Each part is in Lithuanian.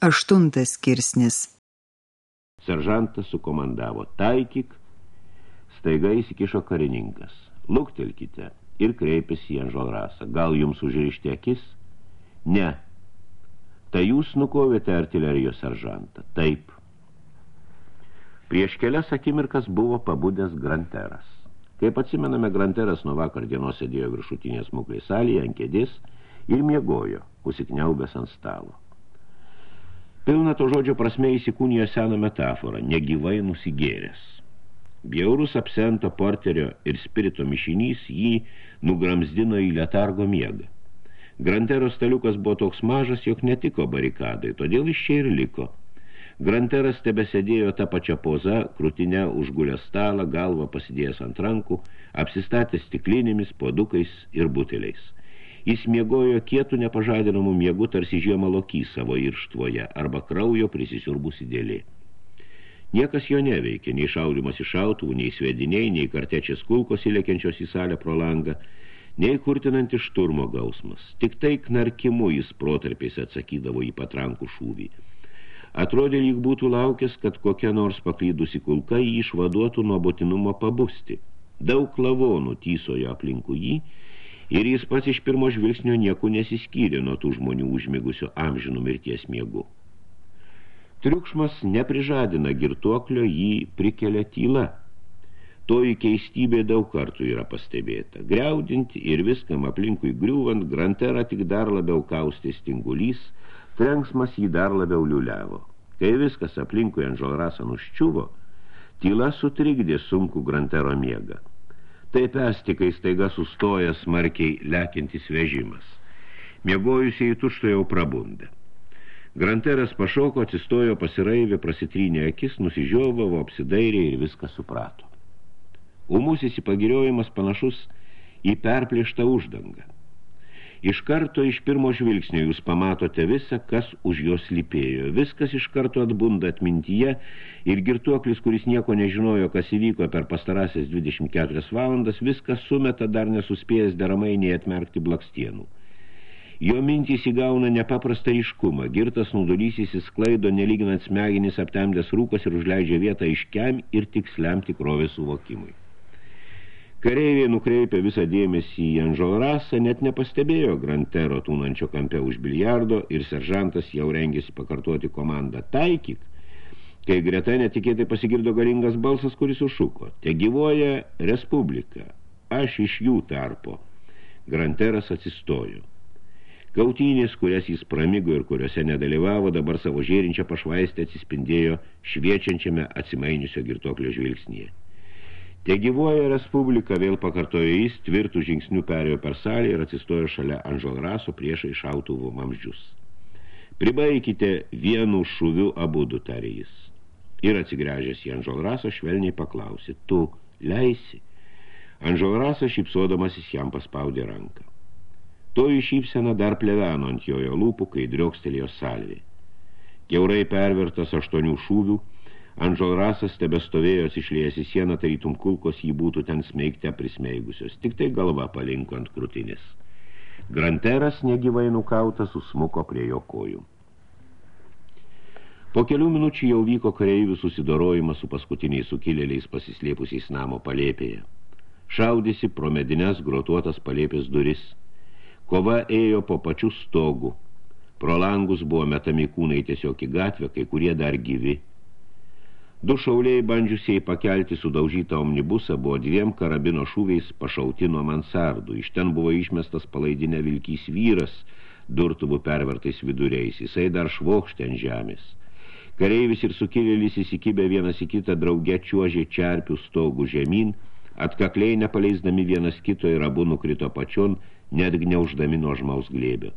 Aštuntas skirsnis Seržantas sukomandavo taikyk, staiga įsikišo karininkas. Luktelkite ir kreipėsi į Anžolrasą. Gal jums užrišti akis? Ne. Tai jūs nukovėte artilerijos seržantą. Taip. Prieš kelias akimirkas buvo pabudęs Granteras. Kaip atsimename, Granteras nuo vakar dienos sėdėjo viršutinės muklės salėje ant kėdės ir miegojo, užsikniaubęs ant stalo. Pilna to žodžio prasme įsikūnijo seną metaforą, negyvai nusigėręs. Bjaurus absento porterio ir spirito mišinys jį nugramzdino į letargo miegą. Grantero staliukas buvo toks mažas, jog netiko barikadai, todėl iš čia ir liko. Granteras tebesėdėjo tą pačią pozą, krūtinę užgulę stalą, galvą pasidėjęs ant rankų, apsistatęs stiklinėmis, podukais ir buteliais – Jis miegojo kietų nepažadinamų miegų tarsi žiemą lokys savo irštvoje arba kraujo prisisiurbusi dėlė. Niekas jo neveikė, nei šaudimas iš šautuvų, nei svediniai, nei kartečias kulkos įlekiančios į salę pro langą, nei kurtinantis šturmo gausmas. Tik tai knarkimu jis protarpiais atsakydavo į patrankų šūvį. Atrodė, lyg būtų laukęs, kad kokia nors paklydusi kulka jį išvaduotų nuo būtinumo pabusti. Daug lavonų tysojo aplinkų jį, ir jis pats iš pirmo žvilgsnio nieko nesiskyrė nuo tų žmonių užmigusių amžinų mirties miegų. Triukšmas neprižadina girtuoklio, jį prikelia tyla. Toji keistybė daug kartų yra pastebėta. Griaudinti ir viskam aplinkui griūvant, granterą tik dar labiau kaustė stingulys, trenksmas jį dar labiau liuliavo. Kai viskas aplinkui ant žolrasą nuščiuvo, tyla sutrikdė sunku grantero miegą. Taip esti, kai staiga sustoja smarkiai lekintis vežimas. Miegojusiai tušto jau prabundė. Granteras pašoko, atsistojo pasiraivė, prasitrynė akis, nusižiovavo, apsidairė ir viską suprato. Umus įsipagiriojimas panašus į perplėštą uždangą. Iš karto iš pirmo žvilgsnio jūs pamatote visą, kas už jos lypėjo. Viskas iš karto atbunda atmintyje ir girtuoklis, kuris nieko nežinojo, kas įvyko per pastarasias 24 valandas, viskas sumeta dar nesuspėjęs deramai nei atmerkti blakstienų. Jo mintys įgauna nepaprastą ryškumą, girtas naudolys įsisklaido, nelyginant smegenis aptemdęs rūkas ir užleidžia vietą iškiam ir tiksliam tikrovės suvokimui. Kareiviai nukreipė visą dėmesį į Anžolrasą, net nepastebėjo Grantero tūnančio kampe už biliardo ir seržantas jau rengėsi pakartoti komandą taikyk, kai greta netikėtai pasigirdo galingas balsas, kuris užšuko. Te gyvoja Respublika, aš iš jų tarpo. Granteras atsistojo. Kautynės, kurias jis pramigo ir kuriuose nedalyvavo, dabar savo žėrinčią pašvaistę atsispindėjo šviečiančiame atsimainiusio girtoklio žvilgsnyje. Te gyvoja Respublika, vėl pakartojo jis, tvirtų žingsnių perėjo per salę ir atsistojo šalia Anžolraso priešai šautuvų mamždžius. Pribaikite vienu šūviu abudu, tarė jis. Ir atsigręžęs į Anžolrasą švelniai paklausė, tu leisi? Anžolrasas šypsodamasis jam paspaudė ranką. Toji šypsena dar pleveno ant jojo lūpų, kai driokstelėjo salvė. Keurai pervertas aštuonių šūvių, Anžolrasas tebestovėjo išlėjęs į sieną, tarytum kulkos jį būtų ten smeigte prismeigusios, tik tai galva palinko ant krūtinės. Granteras negyvai nukautas susmuko prie jo kojų. Po kelių minučių jau vyko kareivių susidorojimas su paskutiniais sukilėliais pasislėpusiais namo palėpėje. Šaudėsi pro medines grotuotas palėpės duris. Kova ėjo po pačių stogų. Pro langus buvo metami kūnai tiesiog į gatvę, kai kurie dar gyvi – Du šauliai bandžiusiai pakelti sudaužytą omnibusą buvo dviem karabino šūviais pašauti nuo mansardų. Iš ten buvo išmestas palaidinę vilkys vyras, durtuvų pervertais viduriais. Jisai dar švokštė ant žemės. Kareivis ir sukilėlis įsikibę vienas į kitą drauge čiuožė čerpių stogų žemyn, atkakliai nepaleisdami vienas kito ir abu nukrito pačion, net gniauždami nuo žmaus glėbio.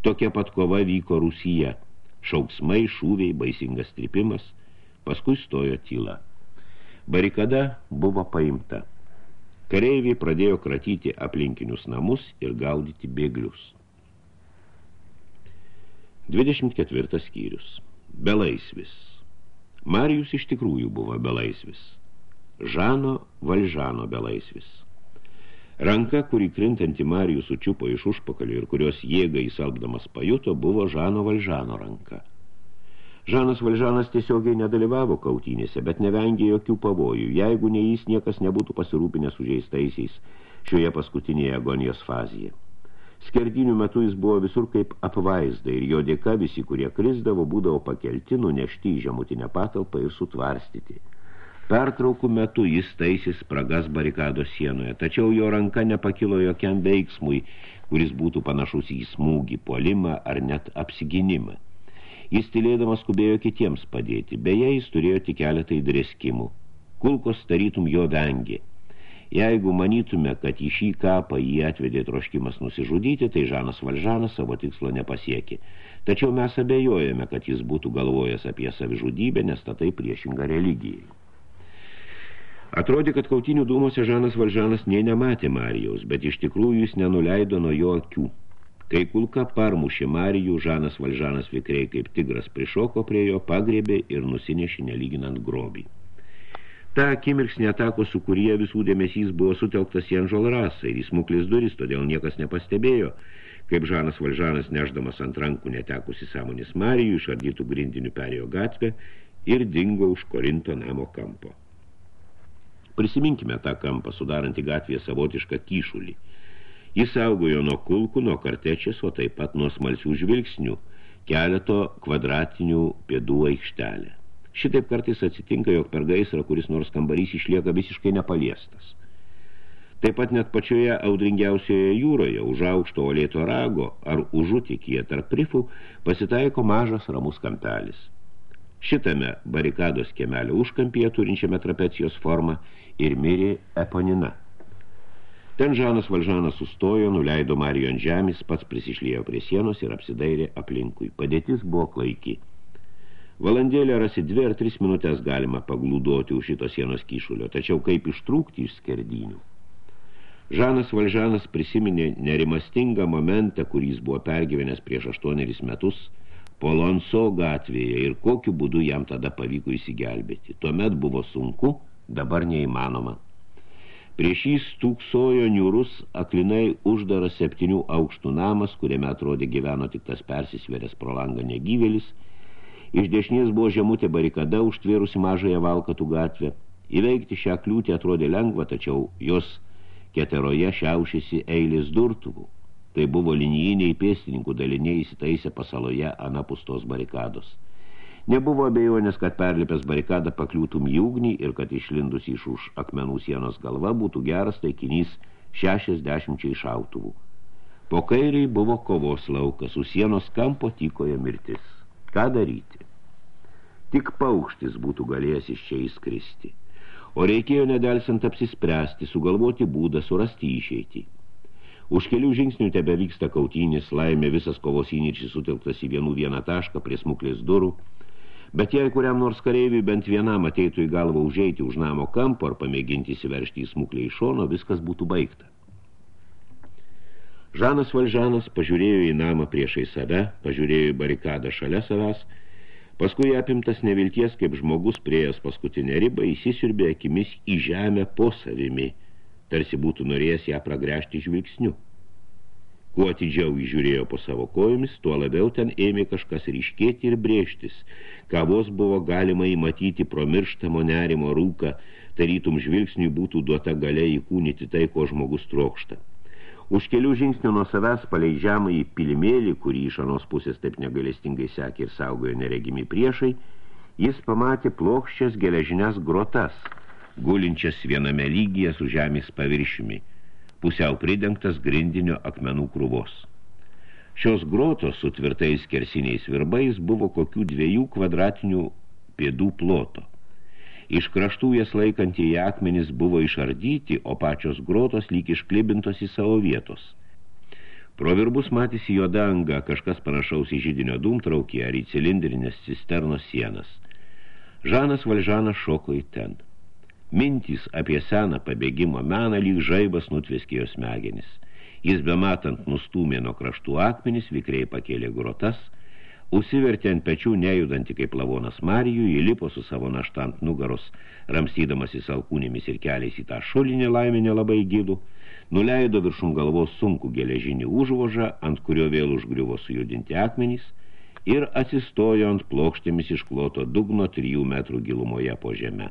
Tokia pat kova vyko Rusija. Šauksmai, šūviai, baisingas tripimas – Paskui stojo tyla. Barikada buvo paimta. Kareiviai pradėjo kratyti aplinkinius namus ir gaudyti bėglius. 24 skyrius. Belaisvis. Marijus iš tikrųjų buvo belaisvis. Žano Valžano belaisvis. Ranka, kuri krintanti Marijus sučiupo iš užpakalio ir kurios jėgą įsalbdamas pajuto, buvo Žano Valžano ranka. Žanas Valžanas tiesiogiai nedalyvavo kautynėse, bet nevengė jokių pavojų, jeigu ne jis niekas nebūtų pasirūpinę sužeistaisiais šioje paskutinėje agonijos fazėje. Skerdinių metu jis buvo visur kaip apvaizda ir jo dėka visi, kurie krisdavo, būdavo pakelti, nunešti į žemutinę patalpą ir sutvarstyti. Pertraukų metu jis taisys spragas barikado sienoje, tačiau jo ranka nepakilo jokiam veiksmui, kuris būtų panašus į smūgį, puolimą ar net apsiginimą. Jis tylėdamas skubėjo kitiems padėti, beje, jis turėjo tik keletą įdreskimų. Kulkos tarytum jo vengė. Jeigu manytume, kad į šį kapą jį atvedė troškimas nusižudyti, tai Žanas Valžanas savo tikslo nepasiekė. Tačiau mes abejojame, kad jis būtų galvojęs apie savižudybę, nes tai priešinga religijai. Atrodė, kad kautinių dūmose Žanas Valžanas nei nematė Marijaus, bet iš tikrųjų jis nenuleido nuo jo akių. Kai kulka parmušė Marijų, Žanas Valžanas vikriai kaip tigras prišoko prie jo, pagrėbė ir nusinešė nelyginant grobį. Ta akimirksnė atako su kurie visų dėmesys buvo sutelktas į Anžol rasą ir į smuklis duris, todėl niekas nepastebėjo, kaip Žanas Valžanas neždamas ant rankų netekusi sąmonės Marijų išardytų grindinių perėjo gatvę ir dingo už Korinto namo kampo. Prisiminkime tą kampą, sudarantį gatvėje savotišką kyšulį. Jis saugojo nuo kulkų, nuo kartečės, o taip pat nuo smalsių žvilgsnių, keleto kvadratinių pėdų aikštelę. Šitaip kartais atsitinka, jog per gaisrą, kuris nors kambarys išlieka visiškai nepaliestas. Taip pat net pačioje audringiausioje jūroje, už aukšto olėto rago ar užutikyje tarp rifų, pasitaiko mažas ramus kampelis. Šitame barikados kemelio užkampyje turinčiame trapecijos formą ir mirė Eponina. Ten Žanas Valžanas sustojo, nuleido Marijo ant žemės, pats prisišlėjo prie sienos ir apsidairė aplinkui. Padėtis buvo klaiki. Valandėlę rasi dvi ar tris minutės galima paglūdoti už šito sienos kyšulio, tačiau kaip ištrūkti iš skerdinių. Žanas Valžanas prisiminė nerimastingą momentą, kuris buvo pergyvenęs prieš aštuoneris metus Polonso gatvėje ir kokiu būdu jam tada pavyko įsigelbėti. Tuomet buvo sunku, dabar neįmanoma. Prieš jį stūksojo niūrus, aklinai uždaras septynių aukštų namas, kuriame atrodė gyveno tik tas persisvėręs pro langą negyvėlis – Iš dešinės buvo žemutė barikada užtvėrusi mažąją valkatų gatvę. Įveikti šią kliūtį atrodė lengva, tačiau jos keteroje šiaušėsi eilės durtuvų. Tai buvo linijiniai pėstininkų daliniai įsitaisę pasaloje anapustos barikados. Nebuvo abejonės, kad perlipęs barikadą pakliūtum į ugnį ir kad išlindus iš už akmenų sienos galva būtų geras taikinys 60 šautuvų. Po kairiai buvo kovos laukas, su sienos kampo tykoje mirtis. Ką daryti? Tik paukštis būtų galėjęs iš čia įskristi. O reikėjo nedelsant apsispręsti, sugalvoti būdą, surasti išeitį. Už kelių žingsnių tebe vyksta kautynės, laimė visas kovos įnyčiai sutilktas į vienų vieną tašką prie smuklės durų, bet jei kuriam nors kareiviui bent vienam ateitų į galvą užeiti už namo kampo ar pamėginti įsiveršti į smuklę iš šono, viskas būtų baigta. Žanas Valžanas pažiūrėjo į namą priešai save, pažiūrėjo į barikadą šalia savęs, paskui apimtas nevilties, kaip žmogus priejas paskutinę ribą, įsisiurbė akimis į žemę po savimi, tarsi būtų norėjęs ją pragręžti žvilgsniu. Kuo atidžiau įžiūrėjo po savo kojomis, tuo labiau ten ėmė kažkas ryškėti ir brėžtis, ką vos buvo galima įmatyti pro mirštamo nerimo rūką, tarytum žvilgsniui būtų duota galia įkūnyti tai, ko žmogus trokšta. Už kelių žingsnių nuo savęs paleidžiamą į pilimėlį, kurį iš anos pusės taip negalestingai sekė ir saugojo neregimi priešai, jis pamatė plokščias geležinės grotas, gulinčias viename lygyje su žemės paviršiumi, pusiau pridengtas grindinio akmenų krūvos. Šios grotos su tvirtais kersiniais virbais buvo kokių dviejų kvadratinių pėdų ploto. Iš kraštų jas laikantieji akmenys buvo išardyti, o pačios grotos lyg išklibintos į savo vietos. Pro virbus matėsi jo danga, kažkas panašaus į žydinio dūmtraukį ar į cilindrinės cisternos sienas. Žanas Valžanas šoko į ten. Mintys apie seną pabėgimo meną lyg žaibas nutveskėjo smegenis. Jis bematant nustūmė nuo kraštų akmenis, vikriai pakėlė grotas – Užsivertė ant pečių nejudantį kaip lavonas Marijų, įlipo su savo naštant nugaros, ramstydamas į salkūnėmis ir keliais į tą šulinį laiminę labai gilų, nuleido viršum galvos sunku geležinį užvožą, ant kurio vėl užgriuvo sujudinti akmenys, ir atsistojo ant plokštėmis iškloto dugno trijų metrų gilumoje po žeme.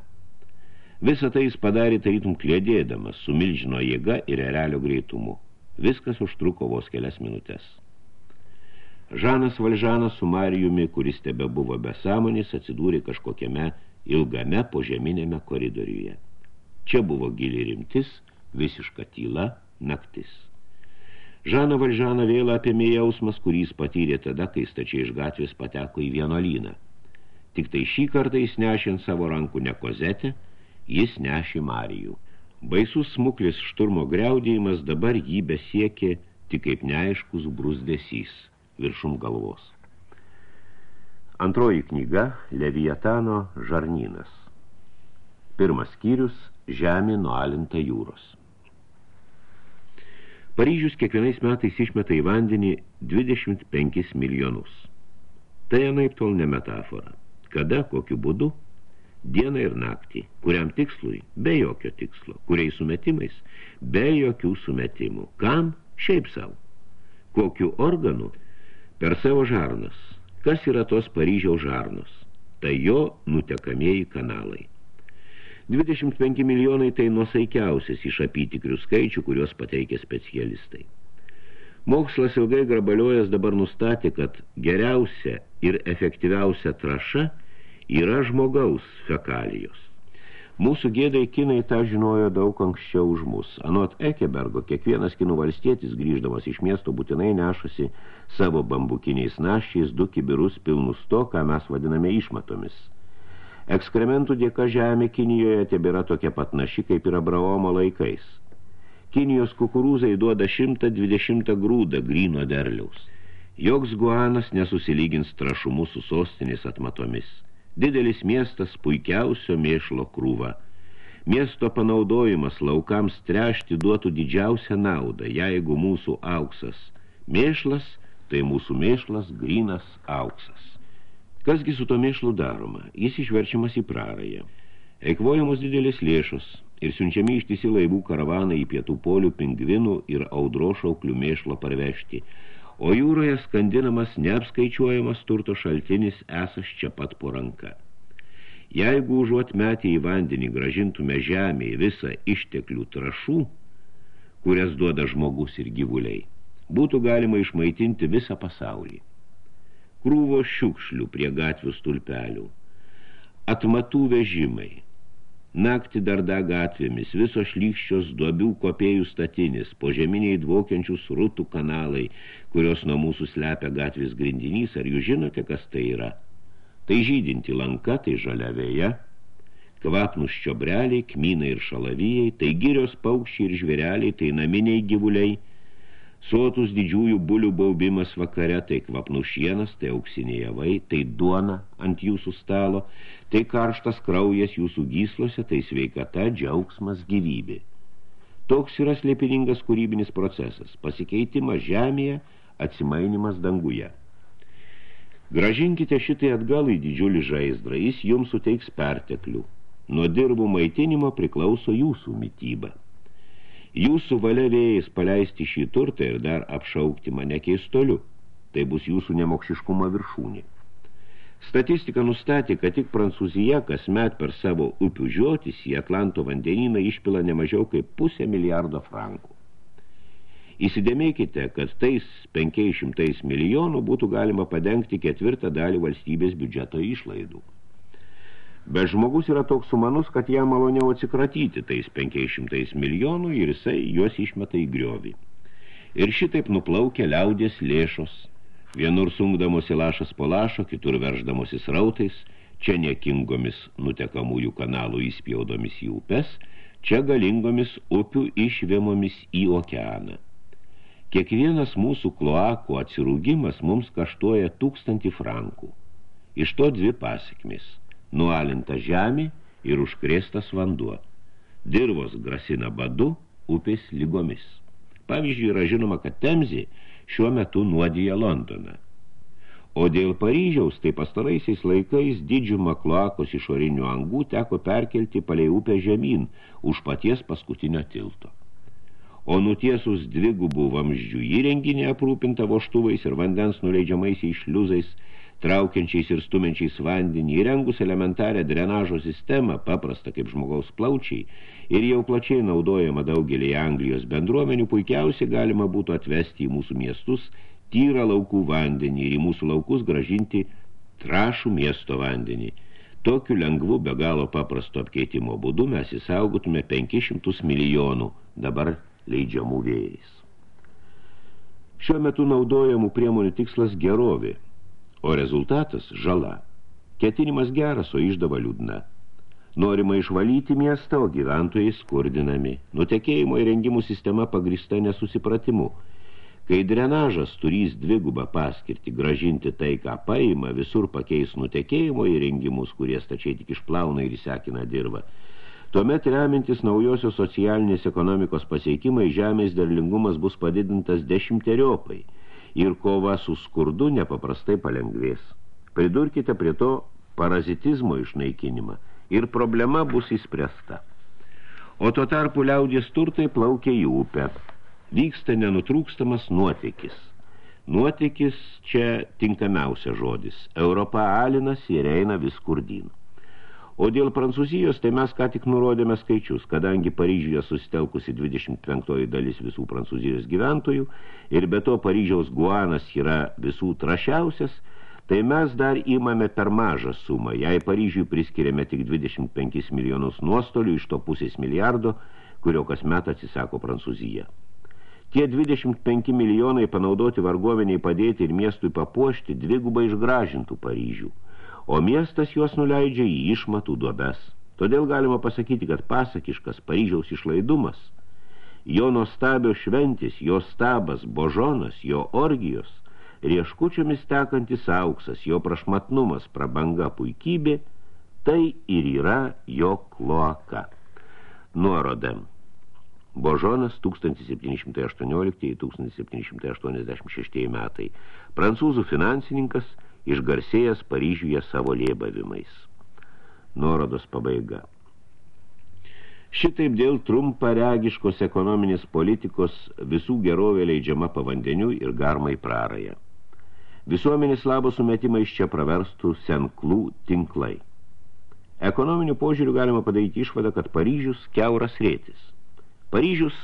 Visą tai jis padarė tarytum klėdėdamas, su milžino jėga ir erelio greitumu. Viskas užtruko vos kelias minutės. Žanas Valžanas su Marijumi, kuris tebe buvo be sąmonės, atsidūrė kažkokiame ilgame požeminėme koridoriuje. Čia buvo gili rimtis, visiška tyla, naktis. Žana Valžana vėl apėmė jausmas, kurį jis patyrė tada, kai stačiai iš gatvės pateko į vienolyną. Tik tai šį kartą jis nešint savo rankų ne kozetę, jis nešė Marijų. Baisus smuklis šturmo greudėjimas dabar jį besiekė tik kaip neaiškus brusdesys viršum galvos. Antroji knyga – Leviatano žarnynas. Pirmas skyrius – Žemė nualinta jūros. Paryžius kiekvienais metais išmeta į vandenį 25 milijonus. Tai anaip tol ne metafora. Kada, kokiu būdu? Dieną ir naktį. Kuriam tikslui? Be jokio tikslo. Kuriais sumetimais? Be jokių sumetimų. Kam? Šiaip savo. Kokiu organu? Per savo žarnas. Kas yra tos Paryžiaus žarnos? Tai jo nutekamieji kanalai. 25 milijonai tai nuosaikiausias iš apytikrių skaičių, kuriuos pateikia specialistai. Mokslas ilgai grabaliojęs dabar nustatė, kad geriausia ir efektyviausia traša yra žmogaus fekalijos. Mūsų gėdai kinai tą žinojo daug anksčiau už mus. Anot Ekebergo, kiekvienas kinų valstietis grįždamas iš miesto būtinai nešasi savo bambukiniais naščiais du kibirus pilnus to, ką mes vadiname išmatomis – Ekskrementų dėka žemė Kinijoje tebėra tokia pat naši, kaip ir Abraomo laikais. Kinijos kukurūzai duoda 120 grūdą gryno derliaus. Joks guanas nesusilygins trašumu su sostinės atmatomis. Didelis miestas puikiausio mėšlo krūva. Miesto panaudojimas laukams trešti duotų didžiausią naudą, jeigu mūsų auksas mėšlas, tai mūsų mėšlas grynas auksas. Kasgi su to mėšlu daroma? Jis išverčiamas į prarąją. Eikvojamos didelės lėšos ir siunčiami ištisi laivų karavaną į pietų polių pingvinų ir audro šauklių mėšlo parvežti, o jūroje skandinamas neapskaičiuojamas turto šaltinis esas čia pat po ranka. Jeigu užuot metį į vandenį gražintume žemė į visą išteklių trašų, kurias duoda žmogus ir gyvuliai, būtų galima išmaitinti visą pasaulį krūvo šiukšlių prie gatvių stulpelių, atmatų vežimai, naktį darda gatvėmis, visos šlykščios duobių kopėjų statinis, požeminiai dvokiančių srutų kanalai, kurios nuo mūsų slepia gatvės grindinys, ar jūs žinote, kas tai yra? Tai žydinti lanka, tai žaliavėje, kvapnus čiobreliai, kmynai ir šalavijai, tai girios paukščiai ir žvėreliai, tai naminiai gyvuliai, Sotus didžiųjų bulių baubimas vakare, tai kvapnų šienas, tai auksiniai javai, tai duona ant jūsų stalo, tai karštas kraujas jūsų gyslose, tai sveikata, džiaugsmas, gyvybė. Toks yra slėpiningas kūrybinis procesas, pasikeitimas žemėje, atsimainimas danguje. Gražinkite šitai atgal į didžiulį žaizdrą, jis jums suteiks perteklių. Nuo dirbų maitinimo priklauso jūsų mytyba. Jūsų valia vėjais paleisti šį turtą ir dar apšaukti mane keistoliu. Tai bus jūsų nemokšiškumo viršūnė. Statistika nustatė, kad tik Prancūzija kasmet per savo upių žiotis į Atlanto vandenyną išpila nemažiau kaip pusę milijardo frankų. Įsidėmėkite, kad tais 500 milijonų būtų galima padengti ketvirtą dalį valstybės biudžeto išlaidų. Bet žmogus yra toks sumanus, kad jam maloniau atsikratyti tais 500 milijonų ir jisai juos išmeta į griovį. Ir šitaip nuplaukia liaudės lėšos, vienur sunkdamosi lašas po lašo, kitur verždamosi srautais, čia nekingomis nutekamųjų kanalų įspjaudomis į upes, čia galingomis upių išvėmomis į okeaną. Kiekvienas mūsų kloakų atsirūgimas mums kaštuoja tūkstantį frankų. Iš to dvi pasikmės – nualinta žemė ir užkrėstas vanduo. Dirvos grasina badu, upės lygomis. Pavyzdžiui, yra žinoma, kad Temzė šiuo metu nuodija Londoną. O dėl Paryžiaus, tai pastaraisiais laikais didžiumą kloakos išorinių angų teko perkelti palei upę žemyn už paties paskutinio tilto. O nutiesus dvigubų vamzdžių įrenginį aprūpinta voštuvais ir vandens nuleidžiamais į šliuzais, traukiančiais ir stumenčiais vandenį, įrengus elementarią drenažo sistemą, paprastą kaip žmogaus plaučiai, ir jau plačiai naudojama daugelį Anglijos bendruomenių, puikiausiai galima būtų atvesti į mūsų miestus tyrą laukų vandenį ir į mūsų laukus gražinti trašų miesto vandenį. Tokiu lengvu, be galo paprasto apkeitimo būdu mes įsaugotume 500 milijonų dabar leidžiamų vėjais. Šiuo metu naudojamų priemonių tikslas gerovė, o rezultatas – žala. Ketinimas geras, o išdava liūdna. Norima išvalyti miestą, o gyventojai skurdinami. Nutekėjimo įrengimų sistema pagrįsta nesusipratimu – Kai drenažas turys dvigubą paskirti gražinti tai, ką paima, visur pakeis nutekėjimo įrengimus, kurie stačiai tik išplauna ir įsekina dirbą. Tuomet remintis naujosios socialinės ekonomikos pasiekimai žemės derlingumas bus padidintas dešimteriopai ir kova su skurdu nepaprastai palengvės. Pridurkite prie to parazitizmo išnaikinimą ir problema bus įspręsta. O tuo tarpu liaudės turtai plaukia į upę vyksta nenutrūkstamas nuotykis. Nuotykis čia tinkamiausia žodis. Europa alinas ir eina vis kurdyn. O dėl Prancūzijos, tai mes ką tik nurodėme skaičius, kadangi Paryžiuje susitelkusi 25 dalis visų Prancūzijos gyventojų ir be to Paryžiaus guanas yra visų trašiausias, tai mes dar įmame per mažą sumą. Jei Paryžiui priskiriame tik 25 milijonus nuostolių iš to pusės milijardo, kurio kasmet atsisako Prancūzija. Tie 25 milijonai panaudoti varguomeniai padėti ir miestui papuošti dvigubai išgražintų Paryžių, o miestas juos nuleidžia į išmatų duobes. Todėl galima pasakyti, kad pasakiškas Paryžiaus išlaidumas, jo nuostabios šventis, jo stabas, božonas, jo orgijos, rieškučiomis tekantis auksas, jo prašmatnumas, prabanga puikybė, tai ir yra jo kloaka. Nuorodam. Božonas 1718-1786 metai. Prancūzų finansininkas išgarsėjęs Paryžiuje savo lėbavimais. Nuorodos pabaiga. Šitaip dėl trumparegiškos ekonominės politikos visų gerovė leidžiama pavandeniu ir garmai praraja. Visuomenės labo sumetimai iš čia praverstų senklų tinklai. Ekonominių požiūrių galima padaryti išvadą, kad Paryžius keuras rėtis – Paryžius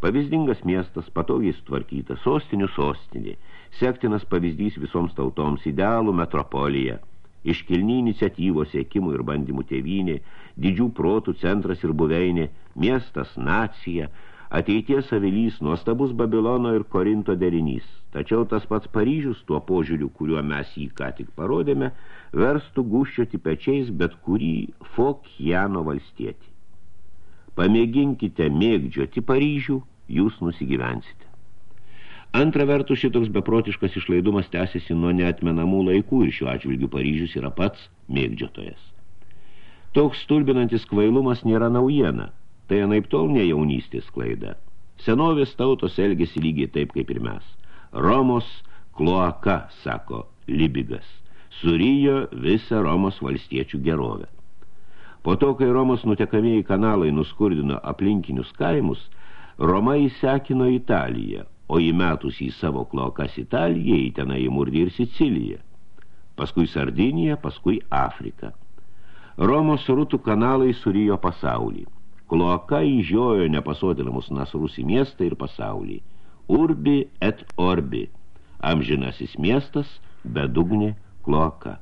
pavyzdingas miestas, patogiai sutvarkytas, sostinių sostinė, sektinas pavyzdys visoms tautoms, idealų metropolija, iškilni iniciatyvos siekimų ir bandymų tėvynė, didžių protų centras ir buveinė, miestas, nacija, ateities avilys, nuostabus Babilono ir Korinto derinys. Tačiau tas pats Paryžius, tuo požiūriu, kuriuo mes jį ką tik parodėme, verstų guščioti pečiais bet kurį Fokiano valstietį. Pamėginkite mėgdžioti Paryžių, jūs nusigyvensite. Antra vertus, šitoks beprotiškas išlaidumas tęsiasi nuo neatmenamų laikų ir šiuo atžvilgiu Paryžius yra pats mėgdžiotojas. Toks stulbinantis kvailumas nėra naujiena, tai anaip tol ne jaunystės klaida. Senovės tautos elgėsi lygiai taip kaip ir mes. Romos kloaka, sako Libigas, surijo visą Romos valstiečių gerovę. Po to, kai Romos nutekamieji kanalai nuskurdino aplinkinius kaimus, Roma įsekino Italiją, o įmetus į savo klokas Italiją įtena įmurdį ir Siciliją, paskui Sardiniją, paskui Afriką. Romos rūtų kanalai surijo pasaulį. Kloaka įžiojo nepasodinamus nasrus į miestą ir pasaulį. Urbi et orbi. Amžinasis miestas, bedugnė kloaka.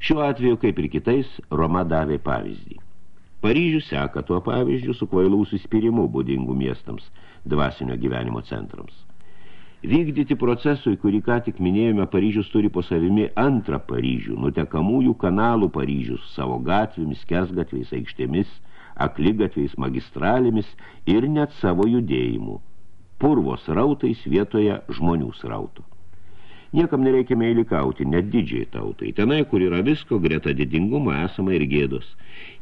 Šiuo atveju, kaip ir kitais, Roma davė pavyzdį. Paryžius seka tuo pavyzdžiu su kvailų suspirimu būdingų miestams, dvasinio gyvenimo centrams. Vykdyti procesui, kurį ką tik minėjome, Paryžius turi po savimi antrą Paryžių, nutekamųjų kanalų Paryžius, savo gatvėmis, kersgatviais, aikštėmis, akligatviais, magistralėmis ir net savo judėjimu, purvos rautais vietoje žmonių srautų. Niekam nereikia meilikauti, net didžiai tautai. Tenai, kur yra visko, greta didingumo esama ir gėdos.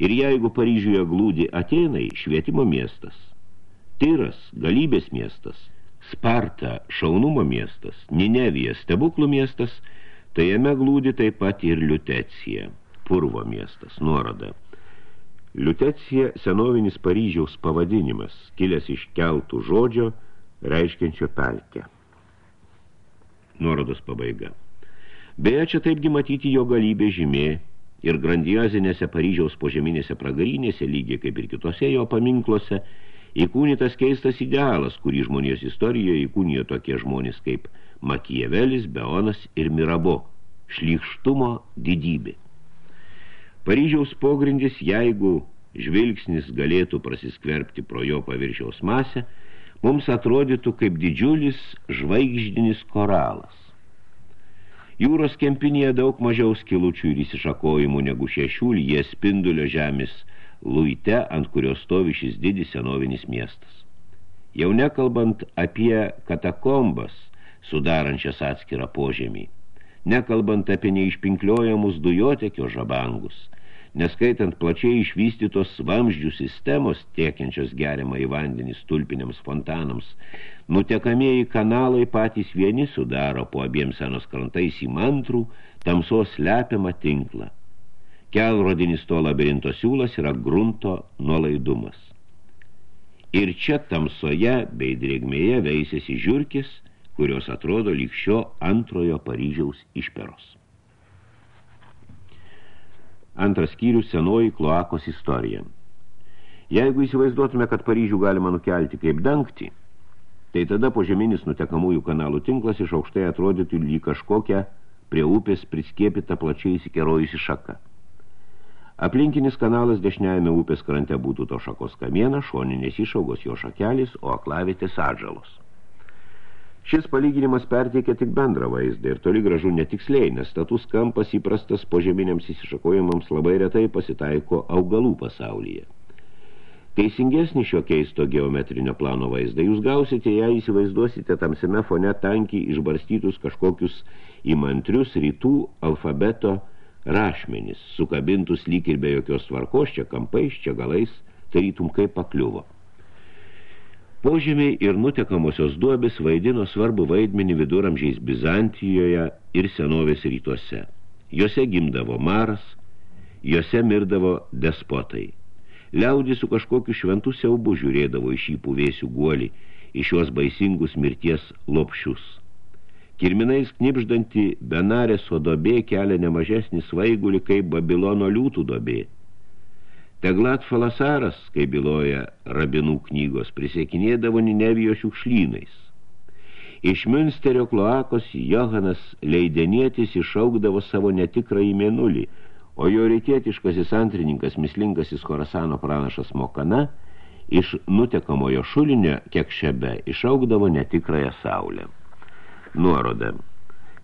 Ir jeigu Paryžiuje glūdi Atenai, švietimo miestas, Tyras, galybės miestas, Sparta, šaunumo miestas, Ninevija, stebuklų miestas, tai jame glūdi taip pat ir Liutecija, purvo miestas, nuoroda. Liutecija senovinis Paryžiaus pavadinimas, kilęs iš keltų žodžio, reiškiančio pelkę nuorodos pabaiga. Beje, čia taipgi matyti jo galybė žymė ir grandiozinėse Paryžiaus požeminėse pragarinėse, lygiai kaip ir kitose jo paminkluose, įkūnytas keistas idealas, kurį žmonijos istorijoje įkūnijo tokie žmonės kaip Makiavelis, Beonas ir Mirabo – šlykštumo didybė. Paryžiaus pogrindis, jeigu žvilgsnis galėtų prasiskverbti pro jo paviršiaus masę, mums atrodytų kaip didžiulis žvaigždinis koralas. Jūros kempinėje daug mažiau skilučių ir įsišakojimų negu šešių jie spindulio žemės luite, ant kurio stovi šis didis senovinis miestas. Jau nekalbant apie katakombas, sudarančias atskirą požemį, nekalbant apie neišpinkliojamus dujotekio žabangus, neskaitant plačiai išvystytos vamzdžių sistemos tiekiančios geriamą į vandenį stulpiniams fontanams, nutekamieji kanalai patys vieni sudaro po abiem senos krantais į mantrų, tamsos slepiamą tinklą. Kelrodinis to labirinto siūlas yra grunto nuolaidumas. Ir čia tamsoje bei drėgmėje veisėsi žiurkis, kurios atrodo lyg šio antrojo Paryžiaus išperos. Antras skyrius – senoji kloakos istorija. Jeigu įsivaizduotume, kad Paryžių galima nukelti kaip dangtį, tai tada požeminis nutekamųjų kanalų tinklas iš aukštai atrodytų lyg kažkokią prie upės priskiepita plačiai įsikerojusi šaka. Aplinkinis kanalas dešiniajame upės krante būtų to šakos kamienas, šoninės išaugos jo šakelis, o aklavėtės atžalos. Šis palyginimas perteikia tik bendrą vaizdą ir toli gražu netiksliai, nes status kampas įprastas požeminiams įsišakojimams labai retai pasitaiko augalų pasaulyje. Teisingesnį šio keisto geometrinio plano vaizdą jūs gausite, jei įsivaizduosite tamsiame fone tankiai išbarstytus kažkokius įmantrius rytų alfabeto rašmenis, sukabintus lyg ir be jokios tvarkos, čia kampais, čia galais, tarytum kaip pakliuvo. Požemiai ir nutekamosios duobės vaidino svarbu vaidmenį viduramžiais Bizantijoje ir senovės rytuose. Jose gimdavo maras, jose mirdavo despotai. Liaudis su kažkokiu šventu siaubu žiūrėdavo iš šį puvėsių guolį, iš šios baisingus mirties lopšius. Kirminais knipždanti benarės sodobė kelia nemažesnį svaigulį kaip Babilono liūtų dobė – Teglat Falasaras, kai byloja rabinų knygos, prisiekinėdavo Ninevijo šiukšlynais. Iš Münsterio kloakos Johanas Leidenietis išaugdavo savo netikrą į mėnulį, o jo reikėtiškasis antrininkas mislingasis Horasano pranašas Mokana iš nutekamojo šulinio Kekšebe išaugdavo netikrąją saulę. Nuoroda.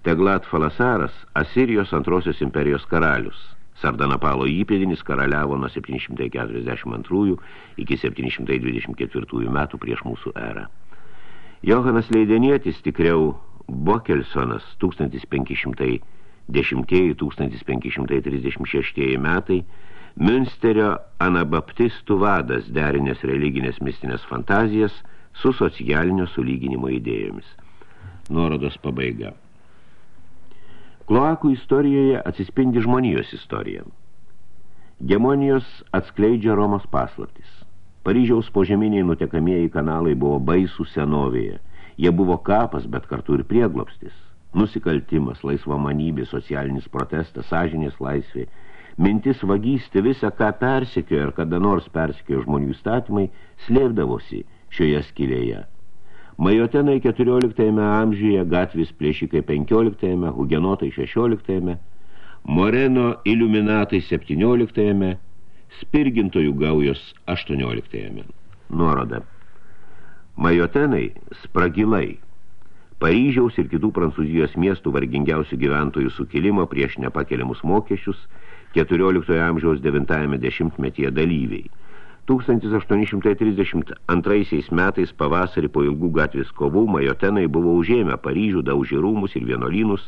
Teglat Falasaras, Asirijos antrosios imperijos karalius – Sardanapalo įpėdinis karaliavo nuo 742 iki 724 metų prieš mūsų erą. Johanas Leidenietis, tikriau Bokelsonas 1510-1536 metai, Münsterio anabaptistų vadas derinės religinės mistinės fantazijas su socialinio sulyginimo idėjomis. Nuorodos pabaiga. Kloakų istorijoje atsispindi žmonijos istorija. Gemonijos atskleidžia Romos paslaptis. Paryžiaus požeminiai nutekamieji kanalai buvo baisų senovėje. Jie buvo kapas, bet kartu ir prieglopstis. Nusikaltimas, laisva manybė, socialinis protestas, sąžinės laisvė, mintis vagysti visą, ką persekiojo ir kada nors persekiojo žmonių įstatymai, slėpdavosi šioje skilėje – Majotenai 14 amžiuje, gatvės plėšikai 15, hugenotai 16, Moreno iliuminatai 17, spirgintojų gaujos 18. Nuoroda. Majotenai spragilai. Paryžiaus ir kitų Prancūzijos miestų vargingiausių gyventojų sukilimo prieš nepakeliamus mokesčius 14 amžiaus 9 dešimtmetyje dalyviai – 1832 metais pavasarį po ilgų gatvės kovų majotenai buvo užėmę Paryžių, daužė rūmus ir vienolynus,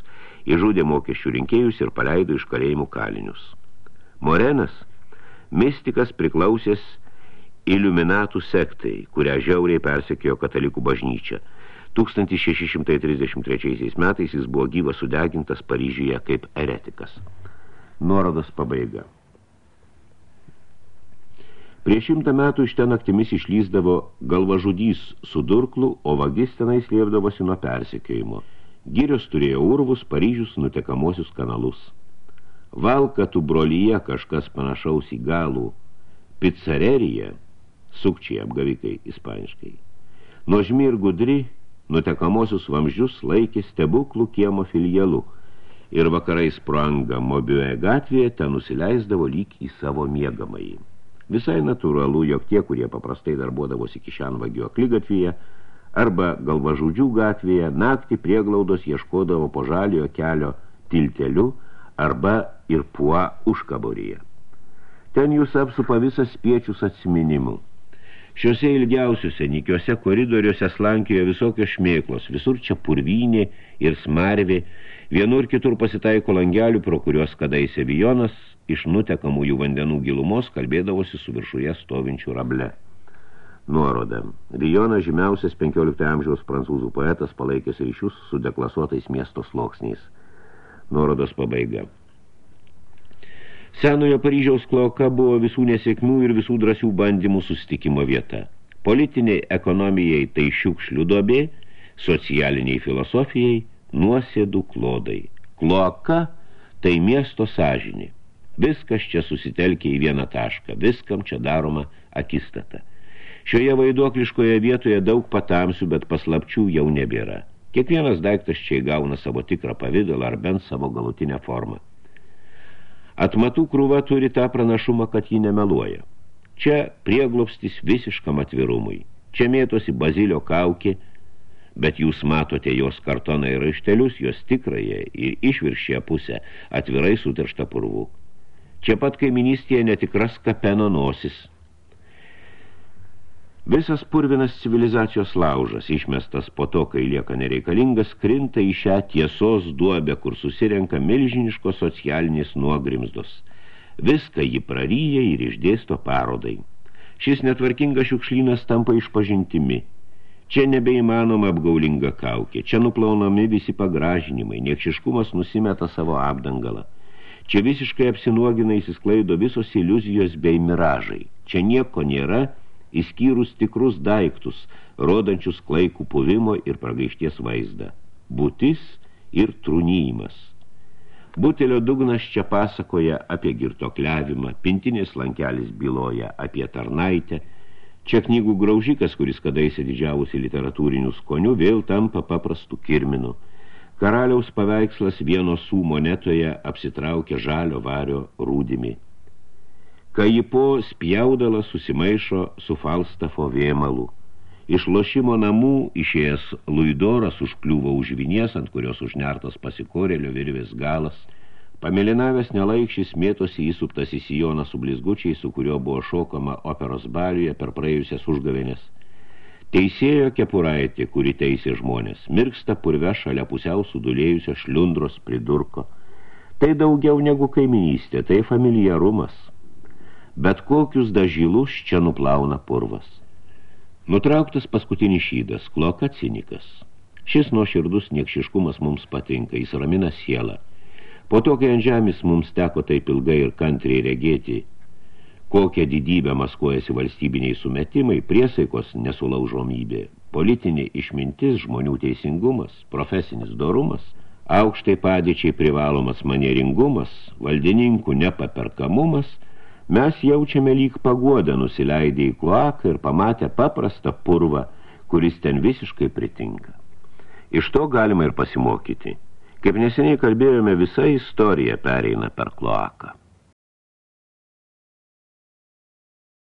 įžudė mokesčių rinkėjus ir paleido iš kalėjimų kalinius. Morenas, mistikas priklausęs iliuminatų sektai, kurią žiauriai persekėjo katalikų bažnyčia. 1633 metais jis buvo gyvas sudegintas Paryžiuje kaip eretikas. Nuorodos pabaiga. Prieš šimtą metų iš ten naktimis išlyzdavo galvažudys su durklu, o vagis tenai slėpdavosi nuo persekėjimo. Gyrios turėjo urvus, Paryžius nutekamosius kanalus. Valkatų brolyje kažkas panašaus į galų. Pizzarerija, sukčiai apgavikai ispaniškai. Nožmi ir gudri, nutekamosius vamzdžius laikė stebuklų kiemo filialu ir vakarais pro angą mobioje gatvėje ten nusileisdavo lyg į savo miegamąjį. Visai natūralu, jog tie, kurie paprastai darbuodavosi kišenvagio akligatvėje, arba galvažudžių gatvėje naktį prieglaudos ieškodavo po žaliojo kelio tilteliu arba ir puo užkaboryje. Ten jūs apsupa visas spiečius atsiminimų. Šiuose ilgiausiuose nikiuose koridoriuose slankiojo visokios šmėklos, visur čia purvynė ir smarvė, vienur kitur pasitaiko langelių, pro kuriuos kadaise vijonas iš nutekamųjų vandenų gilumos kalbėdavosi su viršuje stovinčių rable. Nuoroda. Vijonas žymiausias 15 amžiaus prancūzų poetas palaikęs ryšius su deklasuotais miesto sloksniais. Nuorodos pabaiga. Senojo Paryžiaus kloka buvo visų nesėkmių ir visų drąsių bandymų sustikimo vieta. Politiniai ekonomijai tai šiukšlių dobė, socialiniai filosofijai nuosėdų klodai. Kloaka tai miesto sąžinė. Viskas čia susitelkia į vieną tašką, viskam čia daroma akistata. Šioje vaiduokliškoje vietoje daug patamsių, bet paslapčių jau nebėra. Kiekvienas daiktas čia įgauna savo tikrą pavidalą ar bent savo galutinę formą. Atmatų krūva turi tą pranašumą, kad ji nemeluoja. Čia prieglobstis visiškam atvirumui. Čia mėtosi bazilio kaukė, bet jūs matote jos kartoną ir raištelius, jos tikrąją ir išviršėje pusę atvirai suteršta purvų. Čia pat kaiminystėje netikras kapeno nosis – Visas purvinas civilizacijos laužas, išmestas po to, kai lieka nereikalingas, krinta į šią tiesos duobę, kur susirenka milžiniškos socialinės nuogrimzdos. Viską jį praryja ir išdėsto parodai. Šis netvarkingas šiukšlynas tampa išpažintimi. Čia nebeįmanoma apgaulinga kaukė, čia nuplaunami visi pagražinimai, niekšiškumas nusimeta savo apdangalą. Čia visiškai apsinuogina įsisklaido visos iliuzijos bei miražai. Čia nieko nėra, įskyrus tikrus daiktus, rodančius klaikų puvimo ir pragaišties vaizdą. Būtis ir trūnyjimas. Butelio dugnas čia pasakoja apie girtokliavimą, pintinės lankelis byloja apie tarnaitę, Čia knygų graužikas, kuris kadaise didžiavusi literatūrinių skonių, vėl tampa paprastų kirminų. Karaliaus paveikslas vieno sų monetoje apsitraukia žalio vario rūdimi. Kaipo spjaudala susimaišo su Falstafo vėmalu. Iš lošimo namų išėjęs Luidoras užkliuvo už vinies, ant kurios užnertas pasikorėlio virvės galas. Pamelinavęs nelaikšys mėtosi įsuptas į sijoną su blizgučiai, su kurio buvo šokama operos baliuje per praėjusias užgavenės. Teisėjo kepuraitė, kuri teisė žmonės, mirksta purve šalia pusiau sudulėjusio šliundros pridurko. Tai daugiau negu kaiminystė, tai familiarumas bet kokius dažylus čia nuplauna purvas. Nutrauktas paskutinis šydas, kloka cinikas. Šis nuoširdus niekšiškumas mums patinka, jis ramina sielą. Po to, kai ant žemės mums teko taip ilgai ir kantriai regėti, kokią didybę maskuojasi valstybiniai sumetimai, priesaikos nesulaužomybė, politinė išmintis, žmonių teisingumas, profesinis dorumas, aukštai padėčiai privalomas manieringumas, valdininkų nepaperkamumas – Mes jaučiame lyg paguodą nusileidę į kloaką ir pamatę paprastą purvą, kuris ten visiškai pritinka. Iš to galima ir pasimokyti. Kaip neseniai kalbėjome, visa istorija pereina per kloaką.